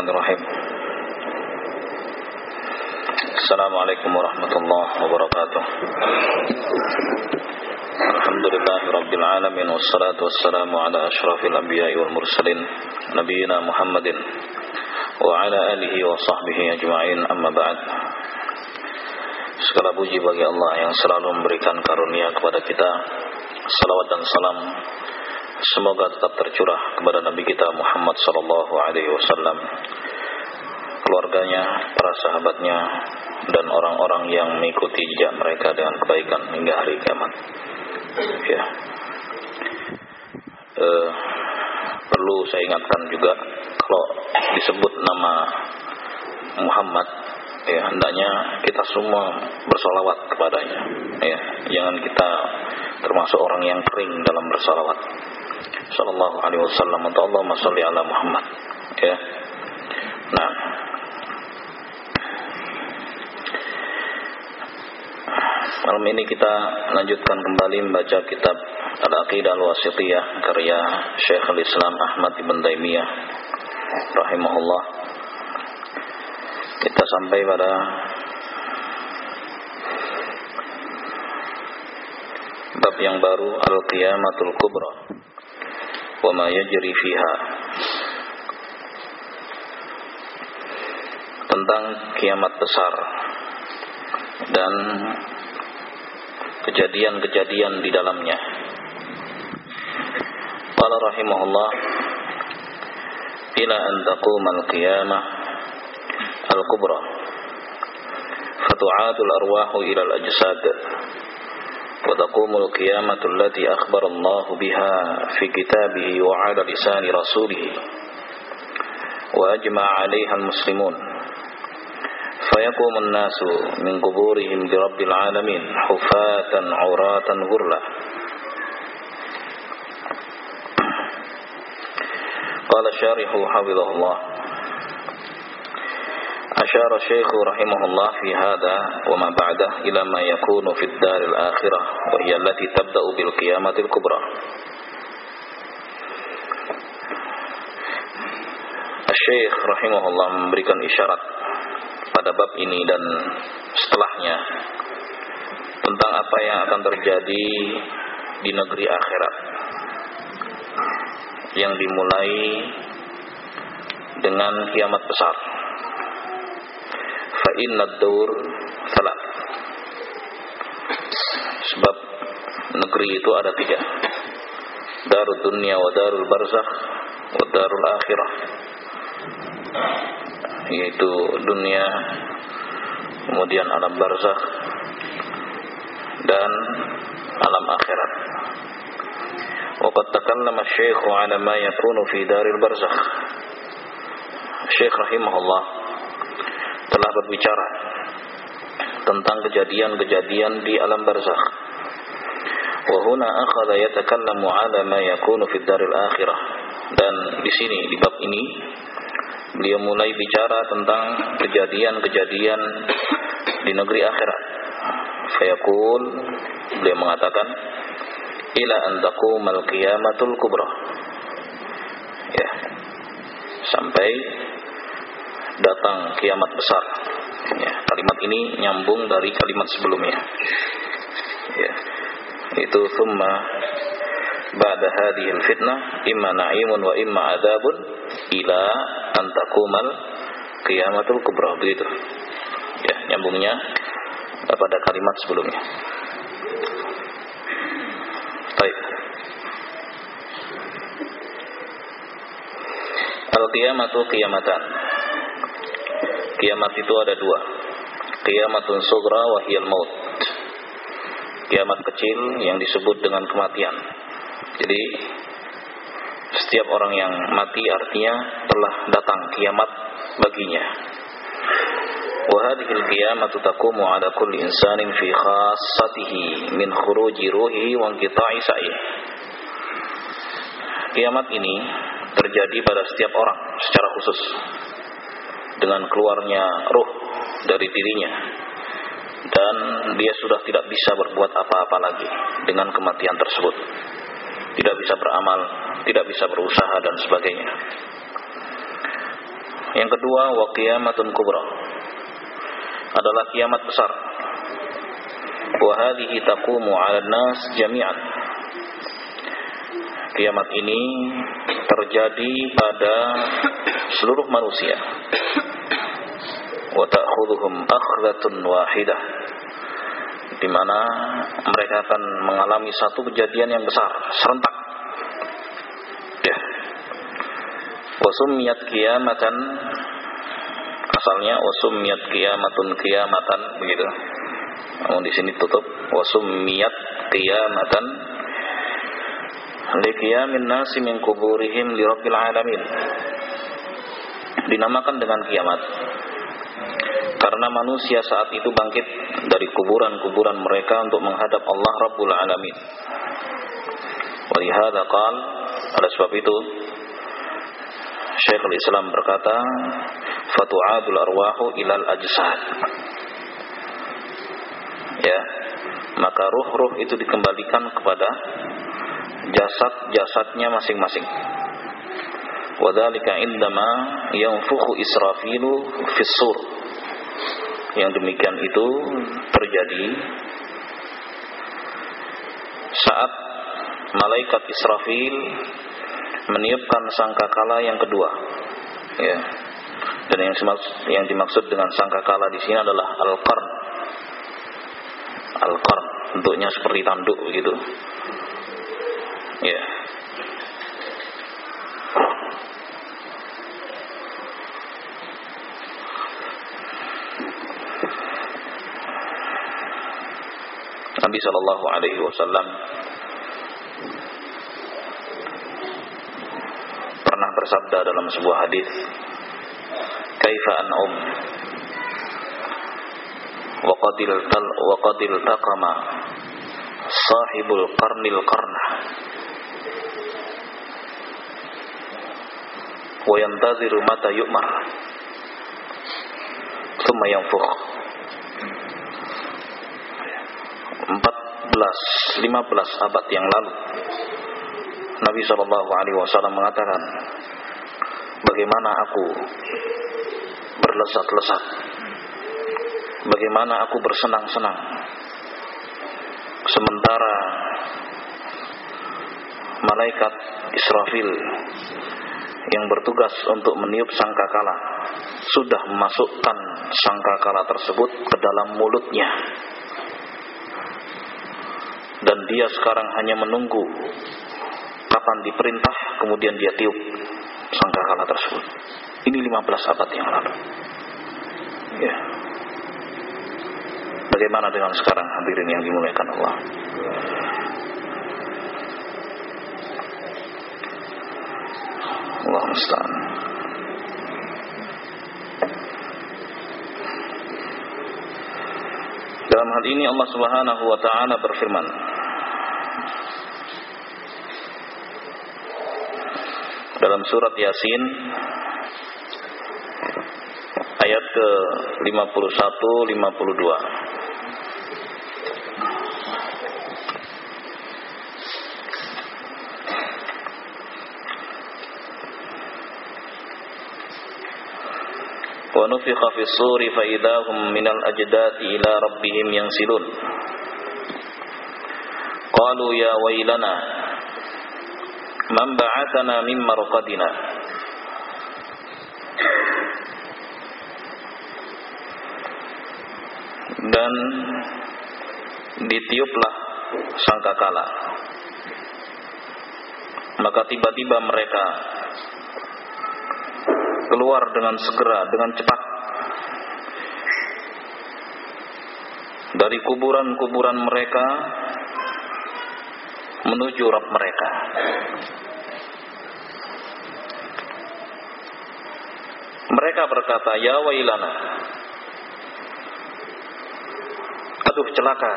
Bismillahirrahmanirrahim. Assalamualaikum warahmatullahi wabarakatuh. Alhamdulillahi rabbil alamin Wassalatu wassalamu ala ashrafil anbiya'i wal mursalin Nabiina Muhammadin Wa ala alihi wa sahbihi ajma'in amma ba'd. Segala puji bagi Allah yang selalu memberikan karunia kepada kita Salawat dan salam. Semoga tetap tercurah kepada Nabi kita Muhammad sallallahu alaihi wasallam, keluarganya, para sahabatnya dan orang-orang yang mengikuti jejak mereka dengan kebaikan hingga hari kiamat. Ya. E, perlu saya ingatkan juga kalau disebut nama Muhammad ya hendaknya kita semua bersolawat kepadanya ya jangan kita termasuk orang yang kering dalam bersolawat sallallahu alaihi wasallam Allahumma shalli ala Muhammad ya. Nah. Malam ini kita lanjutkan kembali membaca kitab Al-Aqidah Al-Wasitiyah karya Syekh Al-Islam Ahmad Ibn Taimiyah rahimahullah. Kita sampai pada bab yang baru Al-Qiyamatul Kubra wa ma yajri fiha tentang kiamat besar dan kejadian-kejadian di dalamnya. Qala rahimahullah ila an taqumal qiyamah al-kubra fatu'atu al-arwahu ila al-ajsad wa taqumul qiyamatu allati akhbar Allah biha fi kitabihi wa ala lisan rasulih wa ajma' 'alayha al-muslimun فيقوم الناس من قبورهم لرب العالمين حفاة عراة غرلا قال الشارح حفظه الله. أشار الشيخ رحمه الله في هذا وما بعده إلى ما يكون في الدار الآخرة وهي التي تبدأ بالقيامة الكبرى. Syekh rahimahullah memberikan isyarat pada bab ini dan setelahnya tentang apa yang akan terjadi di negeri akhirat yang dimulai dengan kiamat besar. Fa inna daur salat sebab negeri itu ada tiga. Darul dunia wa darul barzakh wa darul akhirah yaitu dunia kemudian alam barzakh dan alam akhirat وقد تكلم الشيخ على ما يكون في دار البرزخ Syekh rahimahullah telah berbicara tentang kejadian-kejadian di alam barzakh. Wa huna akhadha yatakallamu 'ala ma yakunu fid daril akhirah. Dan di sini di bab ini beliau mulai bicara tentang kejadian-kejadian di negeri akhirat. Fayaqul beliau mengatakan ila an taqumal qiyamatul kubra. Ya. Sampai datang kiamat besar. Ya, kalimat ini nyambung dari kalimat sebelumnya. Ya. Itu thumma ba'da hadhihi fitnah imma na'imun wa imma adzabun ila an taqumal qiyamatul kubra begitu. Ya, nyambungnya pada kalimat sebelumnya. Baik. Al-qiyamatu qiyamatan kiamat itu ada dua Qiyamatun sugra wa hiyal maut. Kiamat kecil yang disebut dengan kematian. Jadi setiap orang yang mati artinya telah datang kiamat baginya. Al-qiyamatu taqumu 'ala kulli insanin fi khassatihi min khuruji ruhihi wa inqita'i sa'ih. Kiamat ini terjadi pada setiap orang secara khusus dengan keluarnya ruh dari dirinya dan dia sudah tidak bisa berbuat apa-apa lagi dengan kematian tersebut tidak bisa beramal tidak bisa berusaha dan sebagainya. Yang kedua wa qiyamatun kubra. Adalah kiamat besar. Wa hadhihi taqumu 'ala nas jami'an. Kiamat ini terjadi pada seluruh manusia. Wa ta'khudhuhum akhdhatun wahidah di mana mereka akan mengalami satu kejadian yang besar serentak. Ya. Wasumiyat kiamatan asalnya wasumiyat kiamatun kiamatan begitu. Namun di sini tutup. Wasumiyat kiamatan liqiyamin nasi min kuburihim li alamin. Dinamakan dengan kiamat karena manusia saat itu bangkit dari kuburan-kuburan mereka untuk menghadap Allah Rabbul Alamin. Walihada qal, pada sebab itu Syekhul Islam berkata, "Fatu'adul arwahu ilal ajsad." Ya, maka ruh-ruh itu dikembalikan kepada jasad-jasadnya masing-masing. Wadhalika indama yanfukhu Israfilu fis-sur yang demikian itu terjadi saat malaikat Israfil meniupkan sangkakala yang kedua. Ya. Dan yang dimaksud, yang dimaksud dengan sangkakala di sini adalah al-qarn. Al-qarn bentuknya seperti tanduk begitu. Ya Nabi Shallallahu Alaihi Wasallam. Pernah bersabda dalam sebuah hadis, "Kaifa an'um wa qadil tal wa qadil taqama sahibul qarnil qarna wa yantaziru mata yu'mar thumma yanfukh 15 abad yang lalu Nabi Shallallahu Alaihi Wasallam mengatakan bagaimana aku berlesat-lesat? Bagaimana aku bersenang-senang? Sementara malaikat Israfil yang bertugas untuk meniup sangkakala sudah memasukkan sangkakala tersebut ke dalam mulutnya dan dia sekarang hanya menunggu kapan diperintah kemudian dia tiup sangkakala tersebut. Ini 15 abad yang lalu. Ya. Bagaimana dengan sekarang hadirin yang dimuliakan Allah? Allah musta'an. Dalam hal ini Allah Subhanahu wa taala berfirman dalam surat Yasin ayat ke 51 52 ونفخ في الصور فإذا هم من الأجداث إلى ربهم ينسلون قالوا يا ويلنا man ba'athana min marqadina. Dan ditiuplah sangkakala. Maka tiba-tiba mereka keluar dengan segera dengan cepat. Dari kuburan-kuburan mereka menuju Rob mereka. Mereka berkata, "Ya wailana." Aduh celaka.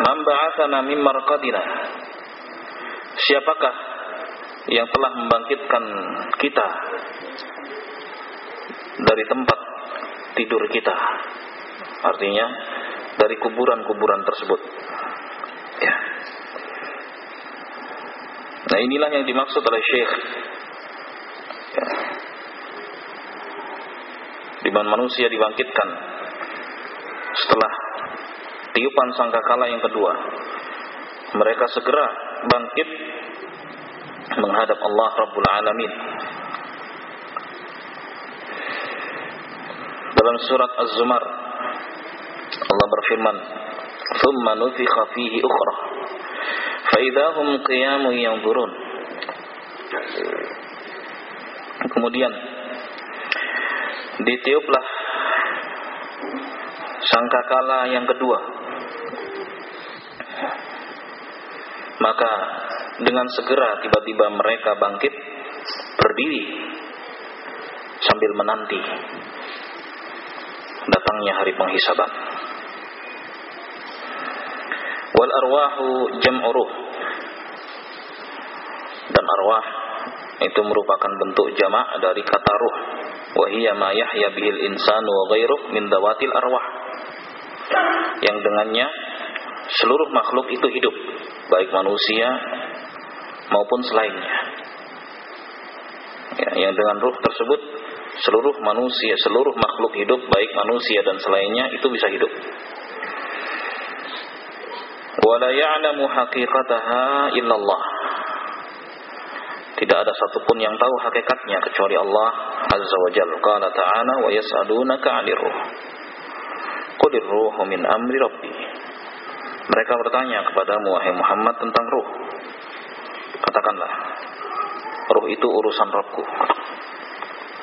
Man ba'atsana min marqadina. Siapakah yang telah membangkitkan kita dari tempat tidur kita? Artinya dari kuburan-kuburan tersebut. Ya. Nah inilah yang dimaksud oleh Syekh di mana manusia dibangkitkan. Setelah tiupan sangkakala yang kedua mereka segera bangkit menghadap Allah Rabbul Alamin. Dalam surat Az-Zumar Allah berfirman thumma nufikha fihi ukhra fa idahum qiyamun yanzurun. Kemudian ditiuplah sangkakala yang kedua. Maka dengan segera tiba-tiba mereka bangkit berdiri sambil menanti datangnya hari penghisaban. Wal arwahu jam'u ruh dan arwah itu merupakan bentuk jamak dari kata ruh. Wa hiya ma yahya bihil insanu wa ghairuh min dawatil arwah. Yang dengannya seluruh makhluk itu hidup. Baik manusia maupun selainnya. Ya, yang dengan ruh tersebut seluruh manusia seluruh makhluk hidup baik manusia dan selainnya itu bisa hidup. Wala ya'lamu haqiqataha illallah tidak ada satupun yang tahu hakikatnya kecuali Allah azza wa jalla. Qala ta'ala wa yas'alunaka 'anil ruh. Min amri rabbi. Mereka bertanya kepadamu wahai Muhammad tentang ruh. Katakanlah ruh itu urusan Rabbku.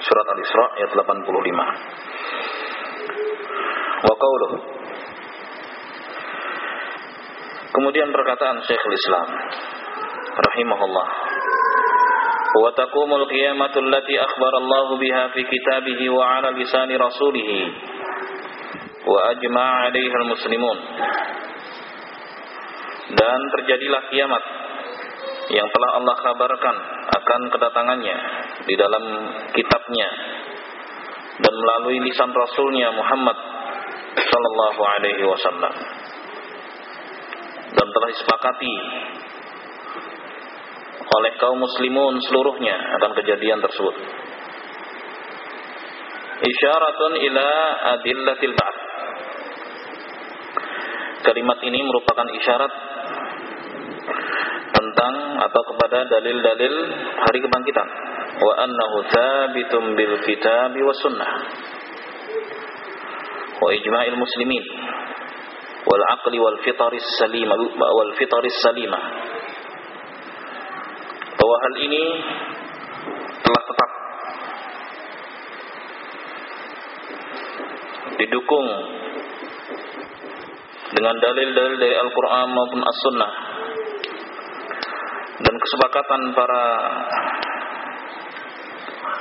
Surat al-Isra ayat 85 wa qawluh. Kemudian perkataan Syekhul Islam rahimahullah allati akhbara Allah biha fi kitabihi wa ala lisani rasulih wa ajma'a 'alaiha al-muslimun dan terjadilah kiamat yang telah Allah kabarkan akan kedatangannya di dalam kitabnya dan melalui lisan Rasulnya Muhammad Sallallahu Alaihi Wasallam. Dan telah disepakati oleh kaum muslimun seluruhnya akan kejadian tersebut. Isyaratun ila adillatil ba'd. Kalimat ini merupakan isyarat tentang atau kepada dalil-dalil hari kebangkitan wa annahu tsabitum bil kitabi was sunnah wa ijma'il muslimin wal aqli wal fitaris salimah wal fitaris salimah bahwa hal ini telah tetap didukung dengan dalil-dalil dari Al-Quran maupun As-Sunnah dan kesepakatan para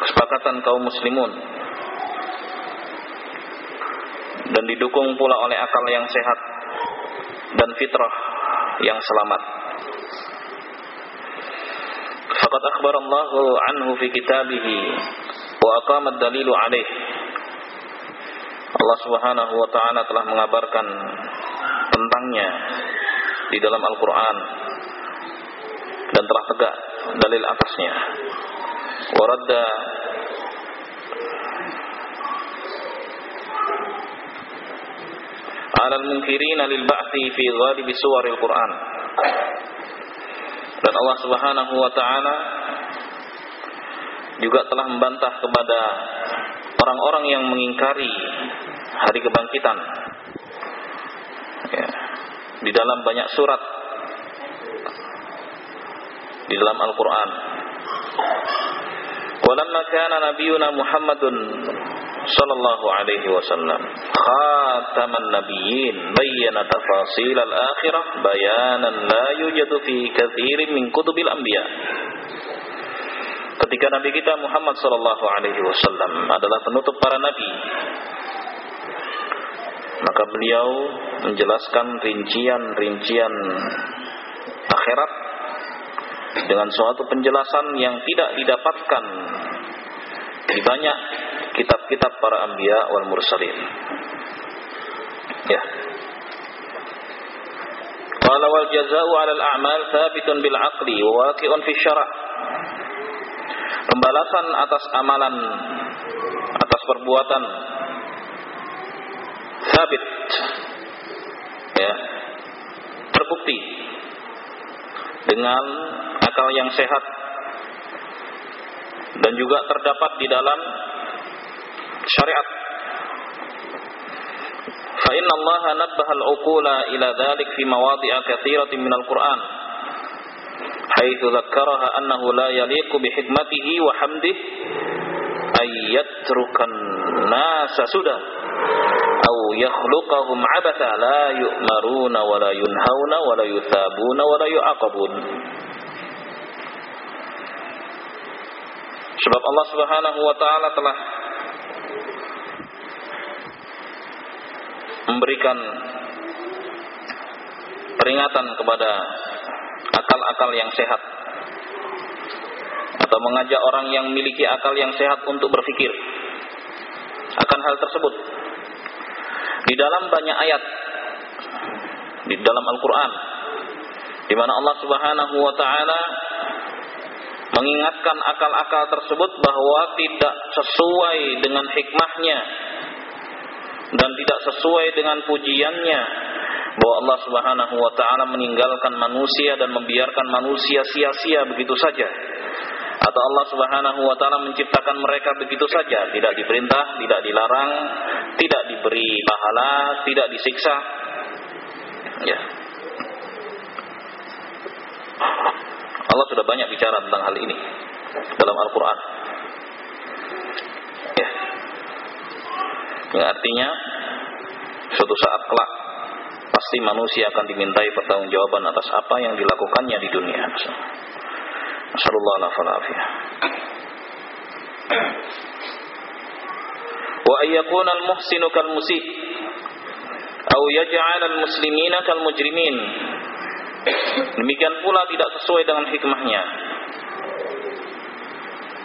kesepakatan kaum muslimun dan didukung pula oleh akal yang sehat dan fitrah yang selamat. Akhbara Allah anhu fi kitabih wa aqama ad-dalilu alaih. Allah Subhanahu wa taala telah mengabarkan tentangnya di dalam Al-Qur'an dan telah tegak dalil atasnya. Waradda alal munkirin lil ba'thi fi ghalibi suwaril Qur'an. Allah Subhanahu wa taala juga telah membantah kepada orang-orang yang mengingkari hari kebangkitan. Ya. Di dalam banyak surat di dalam Al-Qur'an. Walamma kana nabiyuna Muhammadun sallallahu alaihi wasallam. Khataman nabiyyin bayyana tafasil al-akhirah bayanan la yujadu fi katsirin min kutubil anbiya. Ketika nabi kita Muhammad sallallahu alaihi wasallam adalah penutup para nabi maka beliau menjelaskan rincian-rincian akhirat dengan suatu penjelasan yang tidak didapatkan di banyak kitab-kitab para anbiya wal mursalin. Ya. Qala wal jazaa'u 'ala al-a'mal thabitun bil 'aqli wa waqi'un fi syara'. Pembalasan atas amalan atas perbuatan sabit ya terbukti dengan akal yang sehat dan juga terdapat di dalam syariat fa inna Allah nabbaha al-uqula ila dhalik fi mawadhi'a katsiratin min al-Qur'an haitsu dzakkaraha annahu la yaliqu bi hikmatihi wa hamdihi ay yatrukan nasa sudah la yu'maruna wa la yunhauna wa la yuthabuna wa la yu'aqabun Sebab Allah Subhanahu wa taala telah memberikan peringatan kepada akal-akal yang sehat atau mengajak orang yang memiliki akal yang sehat untuk berpikir akan hal tersebut. Di dalam banyak ayat di dalam Al-Qur'an di mana Allah Subhanahu wa taala mengingatkan akal-akal tersebut bahwa tidak sesuai dengan hikmahnya dan tidak sesuai dengan pujiannya. Bahwa Allah Subhanahu wa taala meninggalkan manusia dan membiarkan manusia sia-sia begitu saja. Atau Allah Subhanahu wa taala menciptakan mereka begitu saja. Tidak diperintah tidak dilarang tidak diberi pahala tidak disiksa. Ya. Allah sudah banyak bicara tentang hal ini dalam Al-Qur'an ya yang artinya suatu saat kelak pasti manusia akan dimintai pertanggungjawaban atas apa yang dilakukannya di dunia. Nasallallahu alaihi Wa ayyakuna al-muhsinu kal musii aw yaj'al al-muslimina kal mujrimin. Demikian pula tidak sesuai dengan hikmahnya.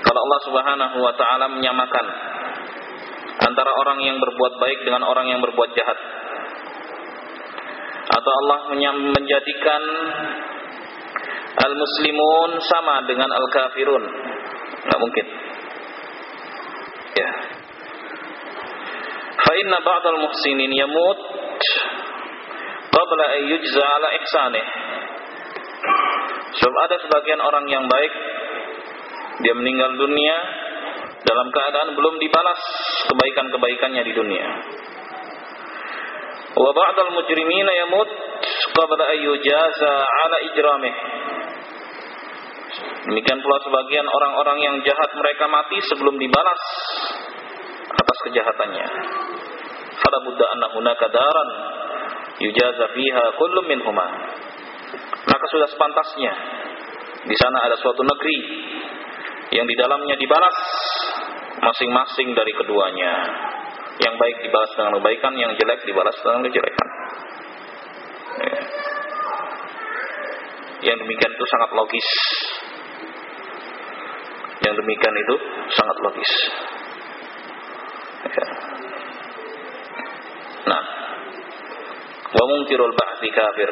Kalau Allah Subhanahu wa taala menyamakan antara orang yang berbuat baik dengan orang yang berbuat jahat. Atau Allah menjadikan al-muslimun sama dengan al-kafirun. Enggak mungkin. Ya. Fa inna ba'dal muhsinin yamut qabla an yujza ala ihsanih. Sebab ada sebagian orang yang baik dia meninggal dunia dalam keadaan belum dibalas kebaikan-kebaikannya di dunia. Wa ba'dal mujrimina yamut qabla an ala ijramih. Demikian pula sebagian orang-orang yang jahat mereka mati sebelum dibalas atas kejahatannya. Fala budda anna hunaka daran yujaza fiha kullu minhuma. Maka sudah sepantasnya di sana ada suatu negeri yang di dalamnya dibalas masing-masing dari keduanya. Yang baik dibalas dengan kebaikan, yang jelek dibalas dengan kejelekan. Ya. Yang demikian itu sangat logis. Yang demikian itu sangat logis. Nah, wa mungkirul ba'thi kafir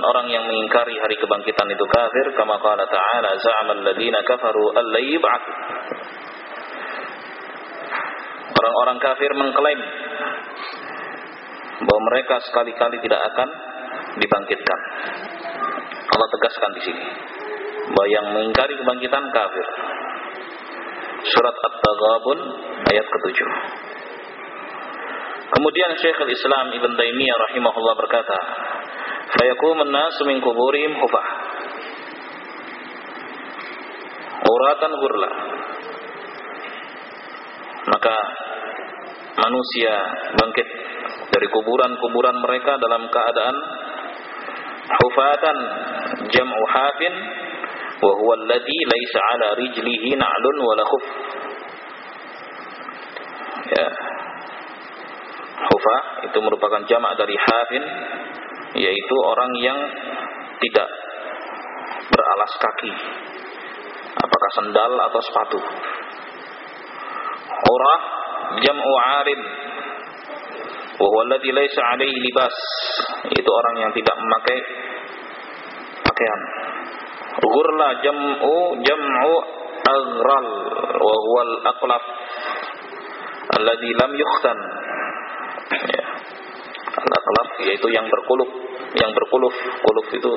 dan orang yang mengingkari hari kebangkitan itu kafir kama qala ta'ala za'amal ladina kafaru alla Orang-orang kafir mengklaim bahwa mereka sekali-kali tidak akan dibangkitkan. Allah tegaskan di sini bahwa yang mengingkari kebangkitan kafir. Surat At-Taghabun ayat ke-7. Kemudian Syekhul Islam Ibn Taimiyah rahimahullah berkata, "Fayaqumun nasu min kuburihim hufah." Uratan gurla. Maka manusia bangkit dari kuburan-kuburan mereka dalam keadaan hufatan jam'u hafin wa huwa alladhi laysa ala rijlihi na'lun wala khuf. Ya. Hufa itu merupakan jamak dari hafin yaitu orang yang tidak beralas kaki. Apakah sendal atau sepatu? Urah jam'u arim wa huwa alladhi laysa alaihi libas. Itu orang yang tidak memakai pakaian. Ghurla jam'u jam'u aghral wa huwa al-aqlaf alladhi lam yukhtan. Al-aqlaf yaitu yang berkuluf. Yang berkuluf kuluf itu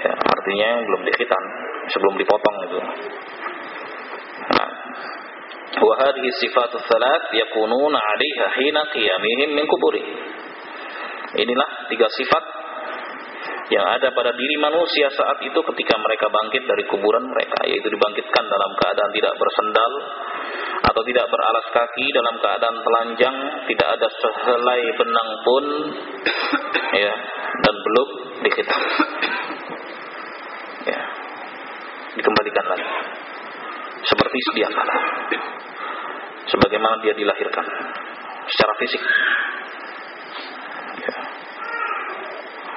ya, artinya belum dikhitan sebelum dipotong itu. Nah wa hadhihi sifatu thalath yakununa 'alaiha hina qiyamihim min kuburi. Inilah tiga sifat yang ada pada diri manusia saat itu ketika mereka bangkit dari kuburan mereka yaitu dibangkitkan dalam keadaan tidak bersendal atau tidak beralas kaki dalam keadaan telanjang tidak ada sehelai benang pun ya dan belum dikhitam ya dikembalikan lagi. Seperti sedia kala. Sebagaimana dia dilahirkan. Secara fisik. Ya.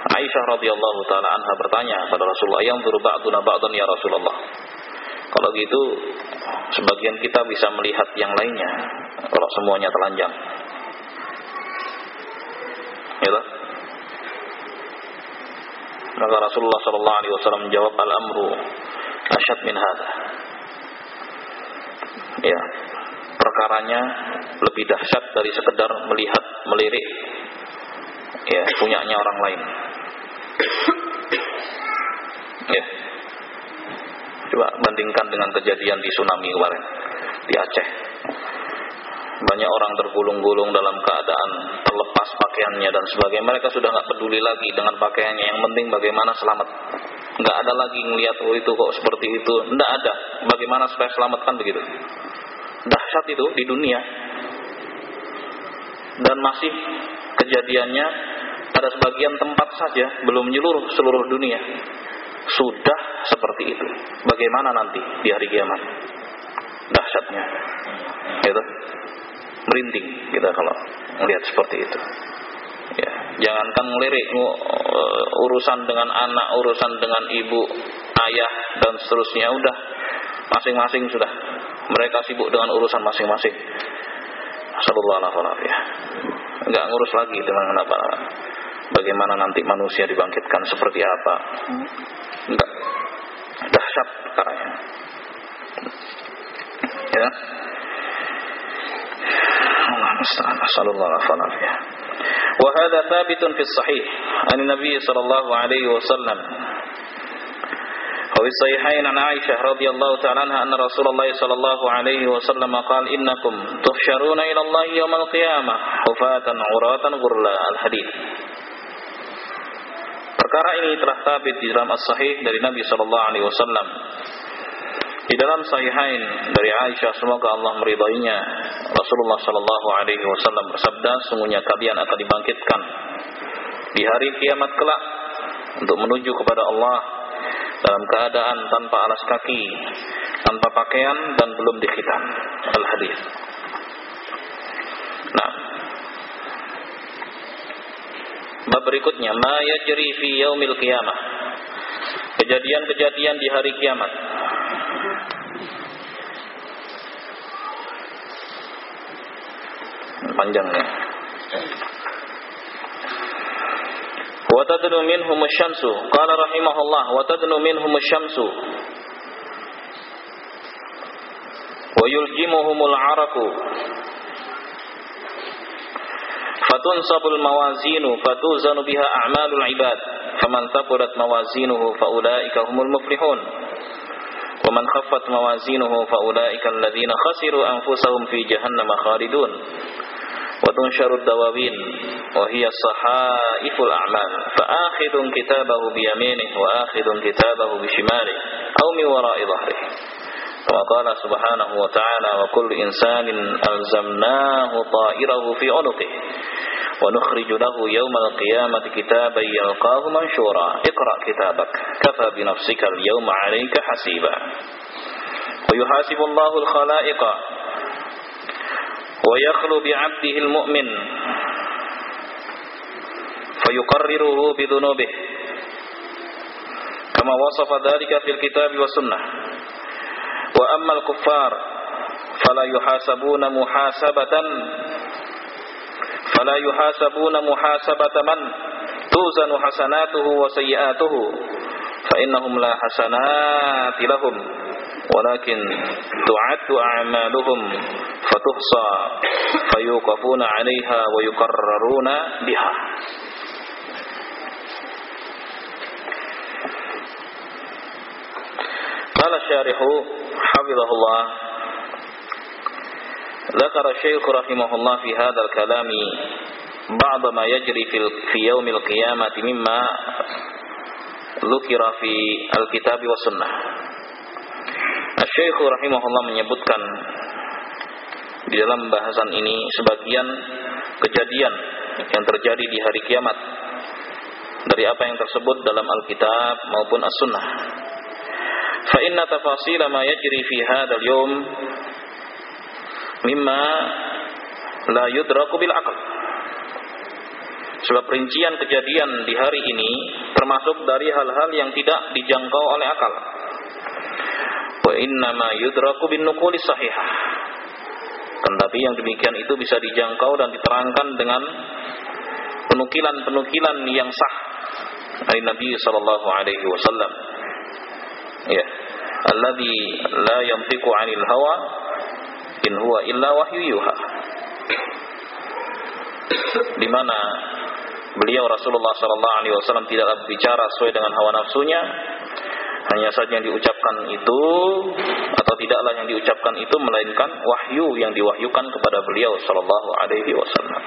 Aisyah radhiyallahu taala anha bertanya pada Rasulullah yang ba'duna ba'dan ya Rasulullah kalau gitu sebagian kita bisa melihat yang lainnya. Kalau semuanya telanjang. Ya maka Rasulullah sallallahu alaihi wasallam menjawab al-amru asyad min hadha. Ya. Perkaranya lebih dahsyat dari sekedar melihat melirik. Ya punyanya orang lain ya coba bandingkan dengan kejadian di tsunami kemarin di Aceh. Banyak orang tergulung-gulung dalam keadaan terlepas pakaiannya dan sebagainya. Mereka sudah nggak peduli lagi dengan pakaiannya. Yang penting bagaimana selamat. Nggak ada lagi ngelihat oh itu kok seperti itu. Nggak ada. Bagaimana supaya selamatkan begitu? Dahsyat itu di dunia. Dan masih kejadiannya pada sebagian tempat saja belum menyeluruh seluruh dunia. Sudah seperti itu. Bagaimana nanti di hari kiamat? Dahsyatnya. Gitu. Merinding kita kalau melihat seperti itu. Ya jangankan ngelirik uh, urusan dengan anak urusan dengan ibu ayah dan seterusnya udah. Masing-masing sudah. Mereka sibuk dengan urusan masing-masing. Sallallahu alaihi ya. Enggak ngurus lagi dengan apa bagaimana nanti manusia dibangkitkan seperti apa? Enggak ya Allah musta'an sallallahu وهذا ثابت في الصحيح عن النبي صلى الله عليه وسلم. وفي الصحيحين عن عائشة رضي الله تعالى عنها أن رسول الله صلى الله عليه وسلم قال إنكم تحشرون إلى الله يوم القيامة حفاة عراة غرلا. الحديث. Perkara ini telah tabit di dalam as-sahih dari Nabi sallallahu. Di dalam sahihain dari Aisyah semoga Allah meridainya, Rasulullah sallallahu alaihi wasallam bersabda, sungguhnya kalian akan dibangkitkan di hari kiamat kelak untuk menuju kepada Allah dalam keadaan tanpa alas kaki, tanpa pakaian dan belum dikhitan. Al-hadis. Nah, bab berikutnya ma yajri fi yaumil qiyamah. Kejadian-kejadian di hari kiamat. panjangnya. Wa tadnu minhum asy-syamsu. Qala rahimahullah wa tadnu minhum asy-syamsu. Wa yuljimuhumul 'araku. Fatunsabul mawazinu fatuzanu biha a'malul 'ibad. Faman thaqulat mawazinuhu faulaika humul muflihun. ومن خفت موازينه فأولئك الذين خسروا أنفسهم في جهنم خالدون وتنشر الدواوين وهي صحائف الأعمال فآخذ كتابه بيمينه وآخذ كتابه بشماله أو من وراء ظهره وقال سبحانه وتعالى وكل إنسان ألزمناه طائره في عنقه ونخرج له يوم القيامة كتابا يلقاه منشورا اقرأ كتابك كفى بنفسك اليوم عليك حسيبا ويحاسب الله الخلائق ويخلو بعبده المؤمن. فيقرره بذنوبه. كما وصف ذلك في الكتاب والسنة. وأما الكفار فلا يحاسبون محاسبة. فلا يحاسبون محاسبة من توزن حسناته وسيئاته. فإنهم لا حسنات لهم ولكن تعد أعمالهم فتحصى فيوقفون عليها ويقررون بها. قال الشارح حفظه الله ذكر الشيخ رحمه الله في هذا الكلام بعض ما يجري في, في يوم القيامة مما dhukira fi al-kitab wa sunnah. Asy-Syaikh rahimahullah menyebutkan di dalam bahasan ini sebagian kejadian yang terjadi di hari kiamat dari apa yang tersebut dalam Alkitab maupun As-Sunnah. Fa inna tafasila ma yajri fi hadzal yawm mimma la yudraku bil aql. Sebab rincian kejadian di hari ini termasuk dari hal-hal yang tidak dijangkau oleh akal. Wa inna ma yudraku bin nuquli sahihah. Tetapi yang demikian itu bisa dijangkau dan diterangkan dengan penukilan-penukilan yang sah dari Nabi sallallahu alaihi wasallam. Ya, alladzi la yantiqu 'anil hawa in huwa illa wahyu yuha di mana Beliau Rasulullah Shallallahu Alaihi Wasallam tidak berbicara sesuai dengan hawa nafsunya. Hanya saja yang diucapkan itu atau tidaklah yang diucapkan itu melainkan wahyu yang diwahyukan kepada beliau Shallallahu Alaihi Wasallam.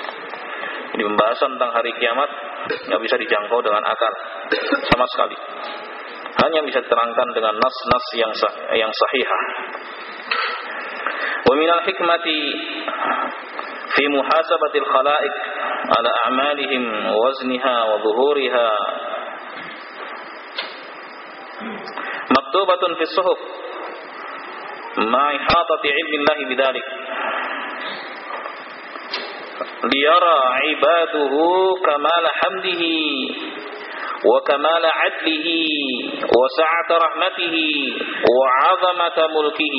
Ini pembahasan tentang hari kiamat nggak bisa dijangkau dengan akal sama sekali. Hanya bisa diterangkan dengan nas-nas yang sah yang sahihah. Wa minal hikmati fi muhasabatil khalaik على أعمالهم ووزنها وظهورها. مكتوبة في الصحف. مع إحاطة علم الله بذلك. ليرى عباده كمال حمده وكمال عدله وسعة رحمته وعظمة ملكه.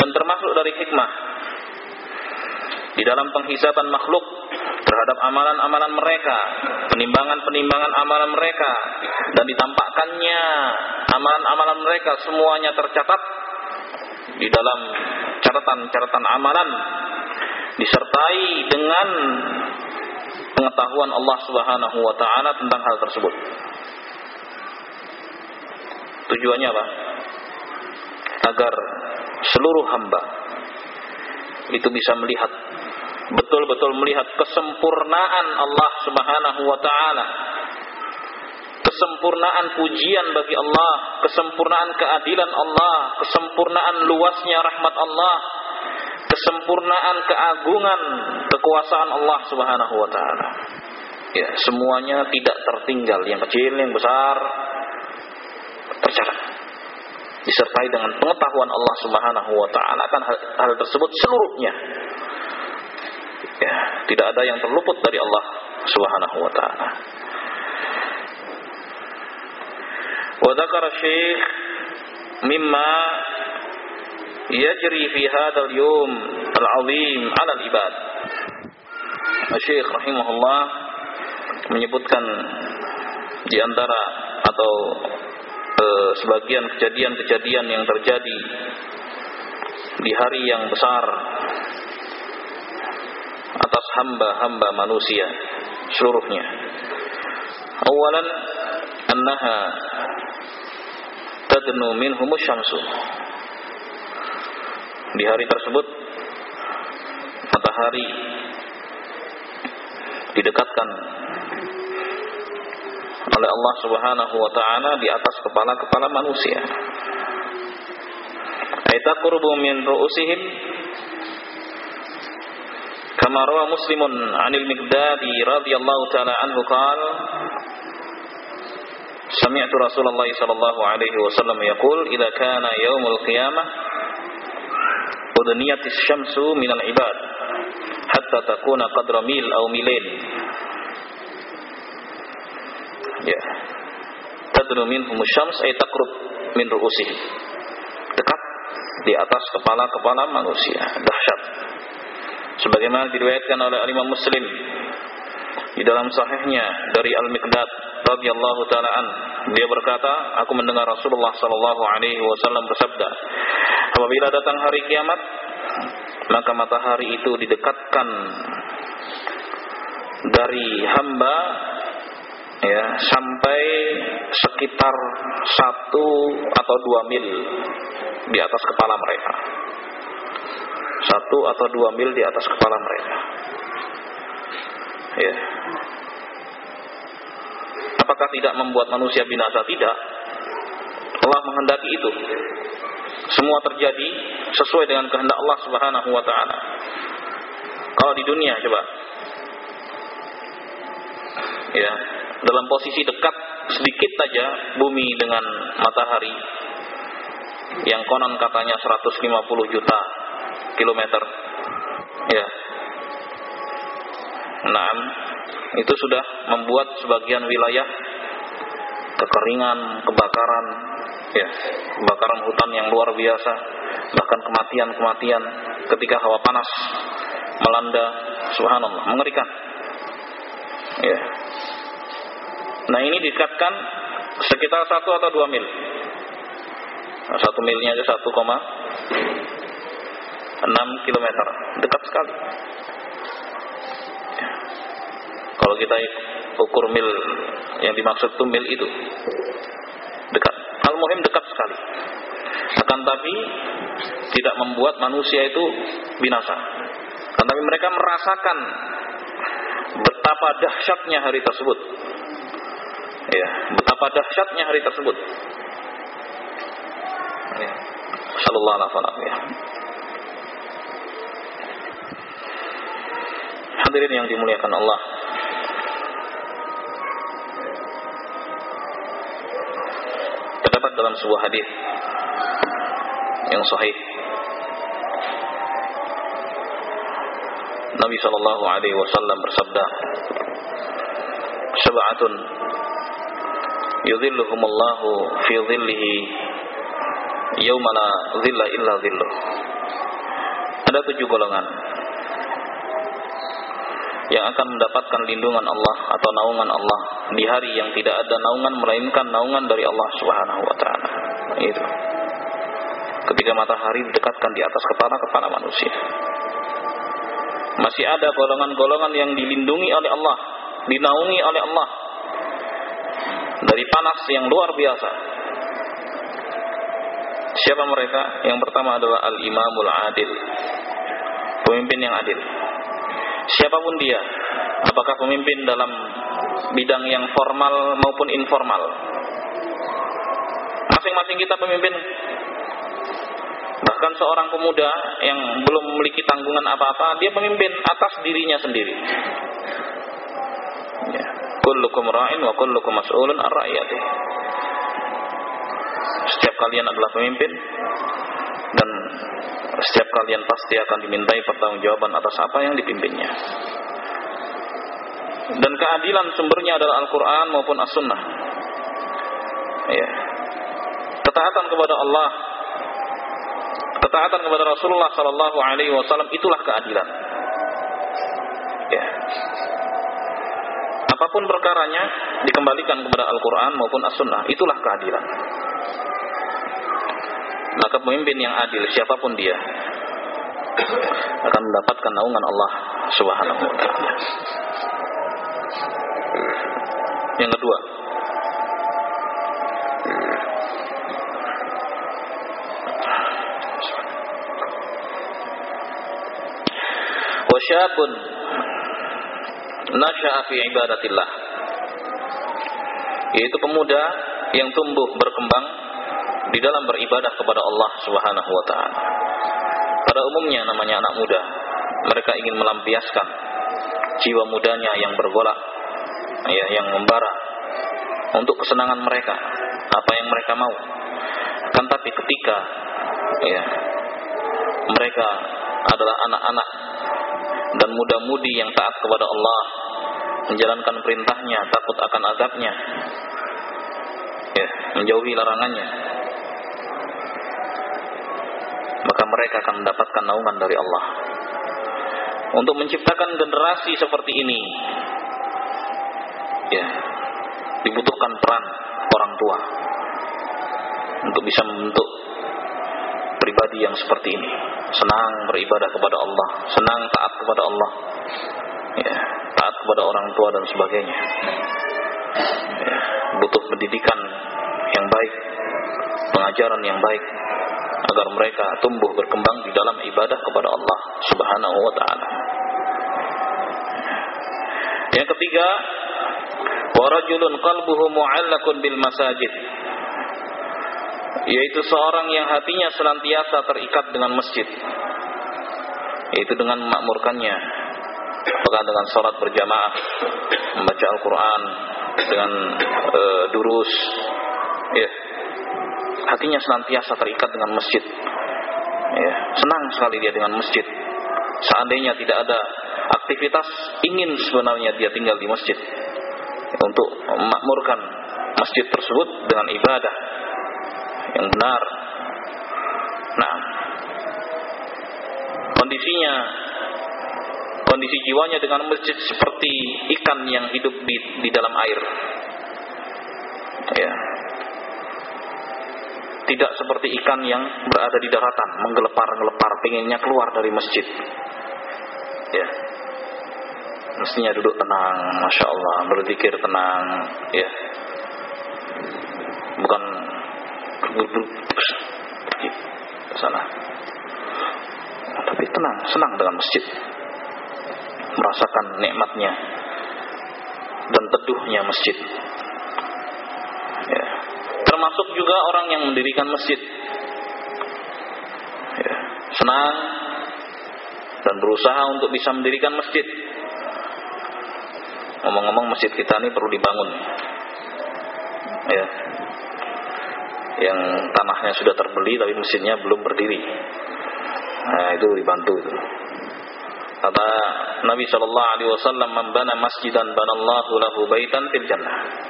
Dan termasuk dari hikmah. Di dalam penghisaban makhluk terhadap amalan-amalan mereka, penimbangan-penimbangan amalan mereka dan ditampakkannya amalan-amalan mereka semuanya tercatat di dalam catatan-catatan amalan disertai dengan pengetahuan Allah Subhanahu wa taala tentang hal tersebut. Tujuannya apa? Agar seluruh hamba itu bisa melihat betul-betul melihat kesempurnaan Allah Subhanahu wa taala. Kesempurnaan pujian bagi Allah kesempurnaan keadilan Allah kesempurnaan luasnya rahmat Allah kesempurnaan keagungan kekuasaan Allah Subhanahu wa taala. Ya semuanya tidak tertinggal. Yang kecil yang besar tercatat. Disertai dengan pengetahuan Allah Subhanahu wa taala. Akan hal, hal tersebut seluruhnya. Tidak ada yang terluput dari Allah Subhanahu wa taala. Wa dzakara Syekh mimma yajri fi hadzal yawm al-'azim 'ala al-ibad. Syekh rahimahullah menyebutkan di antara atau eh, sebagian kejadian-kejadian yang terjadi di hari yang besar hamba-hamba manusia seluruhnya. Awalan annaha tadnu minhum syamsu. Di hari tersebut matahari didekatkan oleh Allah Subhanahu wa taala di atas kepala-kepala manusia. taqrubu min ru'usihim kama rawa muslimun 'anil miqdadi radhiyallahu ta'ala anhu qala Sami'tu Rasulullah sallallahu alaihi wasallam yaqul idza kana yaumul qiyamah udniyatis syamsu minal ibad hatta takuna qadra mil aw milain ya. tadnu minhum syams ay taqrub min ru'usihim dekat di atas kepala-kepala manusia. Dahsyat sebagaimana diriwayatkan oleh Imam Muslim di dalam sahihnya dari Al-Miqdad radhiyallahu taala an. Dia berkata aku mendengar Rasulullah sallallahu alaihi wasallam bersabda apabila datang hari kiamat maka matahari itu didekatkan dari hamba ya sampai sekitar satu atau dua mil di atas kepala mereka satu atau dua mil di atas kepala mereka. Ya. Apakah tidak membuat manusia binasa? Tidak. Allah menghendaki itu. Semua terjadi sesuai dengan kehendak Allah Subhanahu wa taala. Kalau di dunia coba. Ya dalam posisi dekat sedikit saja bumi dengan matahari. Yang konon katanya 150 juta kilometer. Ya. Nah itu sudah membuat sebagian wilayah kekeringan kebakaran ya kebakaran hutan yang luar biasa bahkan kematian-kematian ketika hawa panas melanda subhanallah mengerikan. Ya. Nah ini dikatakan sekitar satu atau dua mil. Satu milnya aja 1,6 kilometer, dekat sekali. Ya. Kalau kita ukur mil yang dimaksud itu mil itu dekat. Al-Muhim dekat sekali. Akan tapi tidak membuat manusia itu binasa. Akan tapi mereka merasakan betapa dahsyatnya hari tersebut Ya, betapa dahsyatnya hari tersebut. Ya. Sallallahu alaihi wasallam ya. Hadirin yang dimuliakan Allah. Terdapat dalam sebuah hadis yang sahih Nabi sallallahu alaihi wasallam bersabda Sab'atun yudhilluhumullahu fi dhillihi yauma la dhilla illa dhilluh. Ada tujuh golongan yang akan mendapatkan lindungan Allah atau naungan Allah di hari yang tidak ada naungan melainkan naungan dari Allah Subhanahu wa taala. Itu. Ketika matahari didekatkan di atas kepala-kepala manusia. Masih ada golongan-golongan yang dilindungi oleh Allah, dinaungi oleh Allah dari panas yang luar biasa. Siapa mereka? Yang pertama adalah al-imamul adil. Pemimpin yang adil. Siapa pun dia, apakah pemimpin dalam bidang yang formal maupun informal. Masing-masing kita pemimpin. Bahkan seorang pemuda yang belum memiliki tanggungan apa-apa, dia pemimpin atas dirinya sendiri. Ya kullukum ra'in wa kullukum mas'ulun ar ra'iyati. Setiap kalian adalah pemimpin dan setiap kalian pasti akan dimintai pertanggungjawaban atas apa yang dipimpinnya. Dan keadilan sumbernya adalah Al-Qur'an maupun As-Sunnah. Ya. Ketaatan kepada Allah, ketaatan kepada Rasulullah sallallahu alaihi wasallam itulah keadilan. Ya apa pun perkaranya dikembalikan kepada Al-Quran maupun As-Sunnah itulah keadilan maka pemimpin yang adil siapa pun dia akan mendapatkan naungan Allah Subhanahu wa taala. Yang kedua, wasyabun nasya'a fi ibadatillah yaitu pemuda yang tumbuh berkembang di dalam beribadah kepada Allah Subhanahu wa taala. Pada umumnya namanya anak muda, mereka ingin melampiaskan jiwa mudanya yang bergolak, ya, yang membara untuk kesenangan mereka, apa yang mereka mau. Kan tapi ketika ya mereka adalah anak-anak dan muda-mudi yang taat kepada Allah, menjalankan perintahnya, takut akan azabnya, ya, menjauhi larangannya, maka mereka akan mendapatkan naungan dari Allah. Untuk menciptakan generasi seperti ini, ya, dibutuhkan peran orang tua untuk bisa membentuk pribadi yang seperti ini, senang beribadah kepada Allah, senang taat kepada Allah, ya, taat kepada orang tua dan sebagainya. Ya, butuh pendidikan yang baik, pengajaran yang baik agar mereka tumbuh berkembang di dalam ibadah kepada Allah Subhanahu wa taala. Yang ketiga, wa rajulun qalbuhu mu'allaqun bil masajid. Yaitu seorang yang hatinya senantiasa terikat dengan masjid. Yaitu dengan memakmurkannya. Apakah dengan salat berjamaah, membaca Al-Qur'an, dengan uh, durus, ya, hatinya senantiasa terikat dengan masjid. Ya, senang sekali dia dengan masjid. Seandainya tidak ada aktivitas, ingin sebenarnya dia tinggal di masjid untuk memakmurkan masjid tersebut dengan ibadah yang benar. Nah, kondisinya, kondisi jiwanya dengan masjid seperti ikan yang hidup di, di dalam air. Ya, tidak seperti ikan yang berada di daratan, menggelepar-gelepar, pengennya keluar dari masjid. Ya. Mestinya duduk tenang, Masya Allah, berzikir tenang, ya. Bukan ke sana. Tapi tenang, senang dengan masjid. Merasakan nikmatnya dan teduhnya masjid termasuk juga orang yang mendirikan masjid. Ya, senang dan berusaha untuk bisa mendirikan masjid. Ngomong-ngomong masjid kita ini perlu dibangun. Ya. Yang tanahnya sudah terbeli tapi masjidnya belum berdiri. Nah, itu dibantu itu. Kata Nabi sallallahu alaihi wasallam, "Man bana masjidan banallahu lahu baitan fil jannah."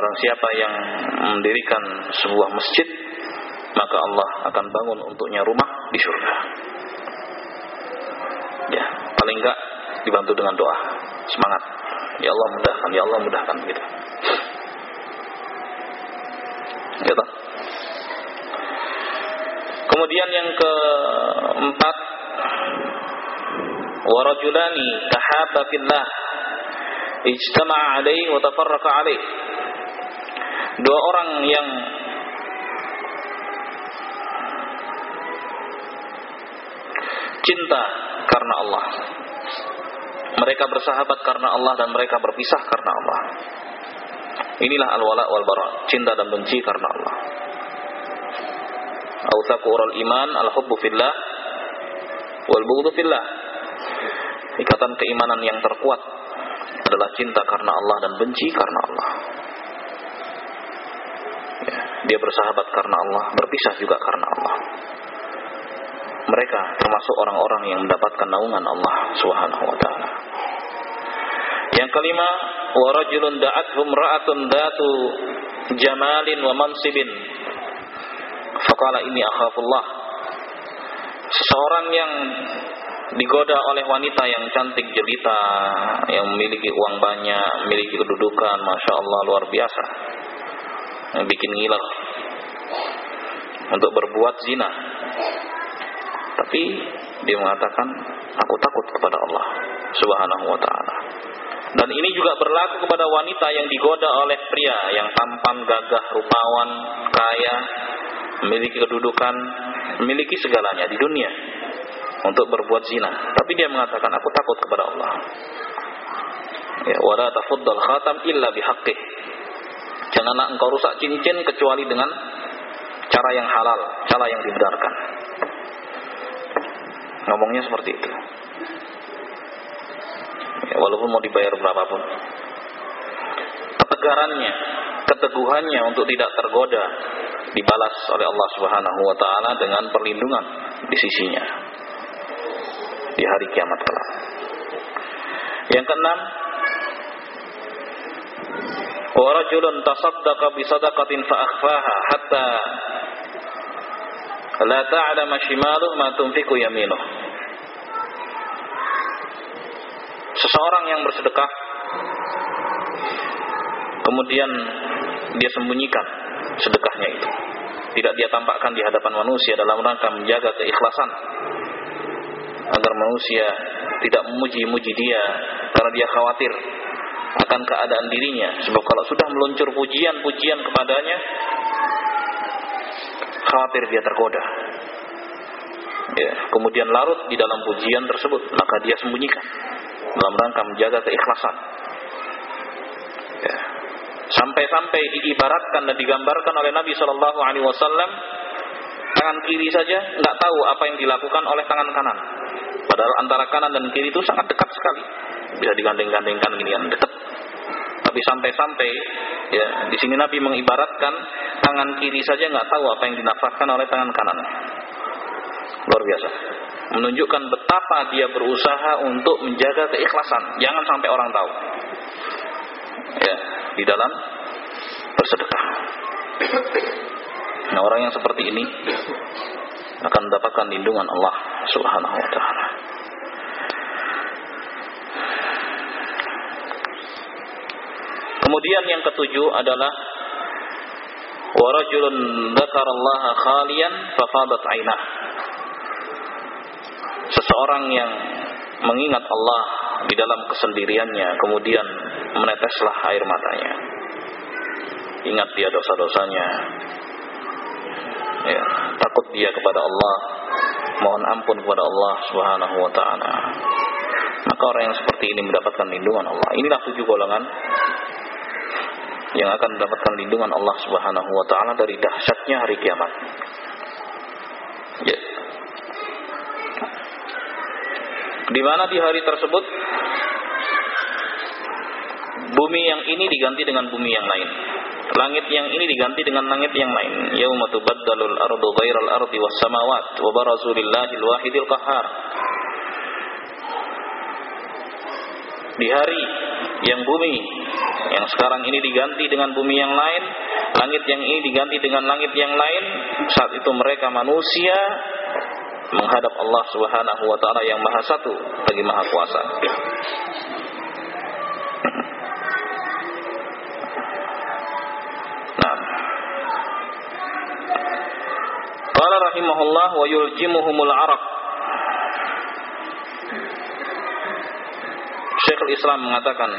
Barang siapa yang mendirikan sebuah masjid, maka Allah akan bangun untuknya rumah di surga. Ya, paling enggak dibantu dengan doa. Semangat. Ya Allah mudahkan, ya Allah mudahkan gitu. Gitu. Kemudian yang keempat warajulani tahaba fillah ijtama'a alaihi wa tafarraqa alaihi dua orang yang cinta karena Allah. Mereka bersahabat karena Allah dan mereka berpisah karena Allah. Inilah al-wala wal bara, cinta dan benci karena Allah. Authaqural iman al-hubbu fillah wal bughdhu fillah. Ikatan keimanan yang terkuat adalah cinta karena Allah dan benci karena Allah. Dia bersahabat karena Allah, berpisah juga karena Allah. Mereka termasuk orang-orang yang mendapatkan naungan Allah Subhanahu wa taala. Yang kelima, wa rajulun da'athum ra'atun datu jamalin wa mansibin. Faqala ini akhafullah. Seseorang yang digoda oleh wanita yang cantik jelita, yang memiliki uang banyak, memiliki kedudukan, masya Allah luar biasa bikin ngiler untuk berbuat zina. Tapi dia mengatakan, aku takut kepada Allah Subhanahu wa taala. Dan ini juga berlaku kepada wanita yang digoda oleh pria yang tampan, gagah, rupawan, kaya, memiliki kedudukan, memiliki segalanya di dunia untuk berbuat zina. Tapi dia mengatakan, aku takut kepada Allah. Ya, wala tafuddal khatam illa bihaqqih. Janganlah engkau rusak cincin kecuali dengan cara yang halal, cara yang dibenarkan. Ngomongnya seperti itu. Ya, walaupun mau dibayar berapapun. Ketegarannya, keteguhannya untuk tidak tergoda dibalas oleh Allah Subhanahu wa taala dengan perlindungan di sisinya di hari kiamat kelak. Yang keenam, wa rajulun tasaddaqa bi sadaqatin fa akhfaha hatta la ta'lama shimaluhu ma. Seseorang yang bersedekah kemudian dia sembunyikan sedekahnya itu. Tidak dia tampakkan di hadapan manusia dalam rangka menjaga keikhlasan agar manusia tidak memuji-muji dia karena dia khawatir akan keadaan dirinya. Sebab kalau sudah meluncur pujian-pujian kepadanya khawatir dia tergoda. Ya kemudian larut di dalam pujian tersebut maka dia sembunyikan dalam rangka menjaga keikhlasan. Ya. Sampai-sampai diibaratkan dan digambarkan oleh Nabi Shallallahu Alaihi Wasallam tangan kiri saja nggak tahu apa yang dilakukan oleh tangan kanan. Padahal antara kanan dan kiri itu sangat dekat sekali bisa digandeng-gandengkan gini kan dekat tapi sampai-sampai ya di sini Nabi mengibaratkan tangan kiri saja nggak tahu apa yang dinafkahkan oleh tangan kanan. Luar biasa. Menunjukkan betapa dia berusaha untuk menjaga keikhlasan. Jangan sampai orang tahu. Ya di dalam bersedekah. Nah, orang yang seperti ini akan mendapatkan lindungan Allah Subhanahu wa taala. Kemudian yang ketujuh adalah warajulun dzakarallaha khalian fafadat ainah. Seseorang yang mengingat Allah di dalam kesendiriannya kemudian meneteslah air matanya. Ingat dia dosa-dosanya. Ya takut dia kepada Allah. Mohon ampun kepada Allah Subhanahu wa taala. Maka orang yang seperti ini mendapatkan lindungan Allah. Inilah tujuh golongan yang akan mendapatkan lindungan Allah Subhanahu wa taala dari dahsyatnya hari kiamat ya di mana di hari tersebut Bumi yang ini diganti dengan bumi yang lain. Langit yang ini diganti dengan langit yang lain. Yauma tubaddalul ardu ghairal ardi was samawat wa barazu lillahil wahidil qahhar. Di hari yang bumi yang sekarang ini diganti dengan bumi yang lain, langit yang ini diganti dengan langit yang lain, saat itu mereka manusia menghadap Allah Subhanahu wa taala yang Maha Satu lagi Maha Kuasa. Qala rahimahullah wa yuljimuhumul araq. Syekhul Islam mengatakan,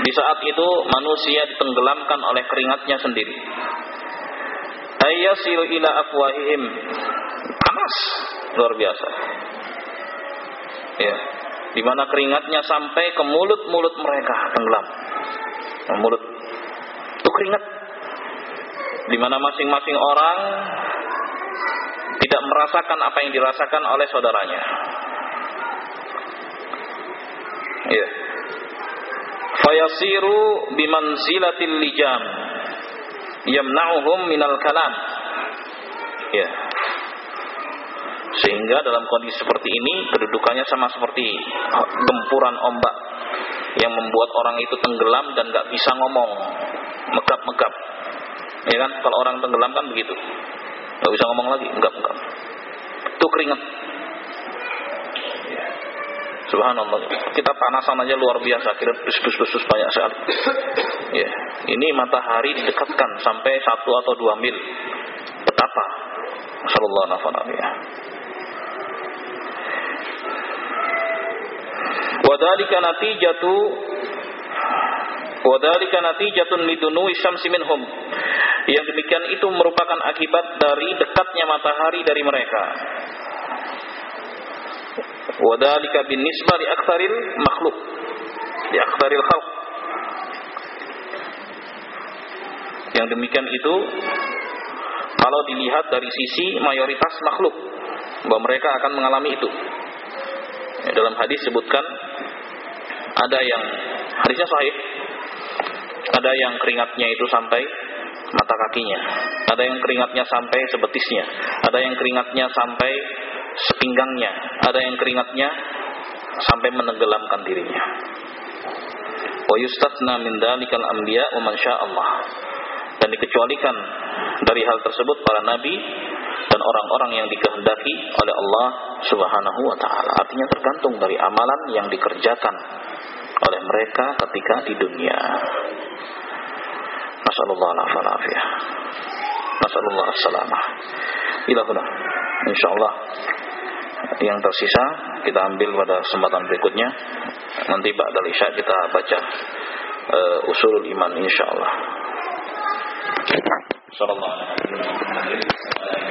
di saat itu manusia ditenggelamkan oleh keringatnya sendiri. Ayyasilu ila afwahihim. Panas, luar biasa. Ya, di mana keringatnya sampai ke mulut-mulut mereka tenggelam. Mulut itu keringat di mana masing-masing orang tidak merasakan apa yang dirasakan oleh saudaranya. Ya. Fayasiru bimanzilatil lijam yamna'uhum minal kalam. Ya. Sehingga dalam kondisi seperti ini kedudukannya sama seperti gempuran ombak yang membuat orang itu tenggelam dan nggak bisa ngomong, megap-megap. Ya kan? Kalau orang tenggelam kan begitu nggak bisa ngomong lagi enggak itu keringat Subhanallah. Kita panasan aja luar biasa kira bus-bus-bus banyak sekali. Ya. Ini matahari didekatkan sampai satu atau dua mil. Betapa. Masyaallah ya. Wadhalika natijatu Wadhalika natijatun lidunu syamsi minhum. Yang demikian itu merupakan akibat dari dekatnya matahari dari mereka. Nisbah li aktsaril makhluk. Aktsaril khalq. Yang demikian itu kalau dilihat dari sisi mayoritas makhluk bahwa mereka akan mengalami itu. Ya, dalam hadis sebutkan ada yang hadisnya sahih, ada yang keringatnya itu sampai mata kakinya, ada yang keringatnya sampai sebetisnya, ada yang keringatnya sampai sepinggangnya, ada yang keringatnya sampai menenggelamkan dirinya. Wa yustatna min dalikal anbiya wa man Allah. Dan dikecualikan dari hal tersebut para nabi dan orang-orang yang dikehendaki oleh Allah Subhanahu wa taala. Artinya tergantung dari amalan yang dikerjakan oleh mereka ketika di dunia. Nasallallahu alaihi Nasallallahu salamah. Ilahuna. Insyaallah yang tersisa kita ambil pada kesempatan berikutnya. Nanti ba'dal isya kita baca uh, usul iman insyaallah. Sallallahu alaihi wasallam.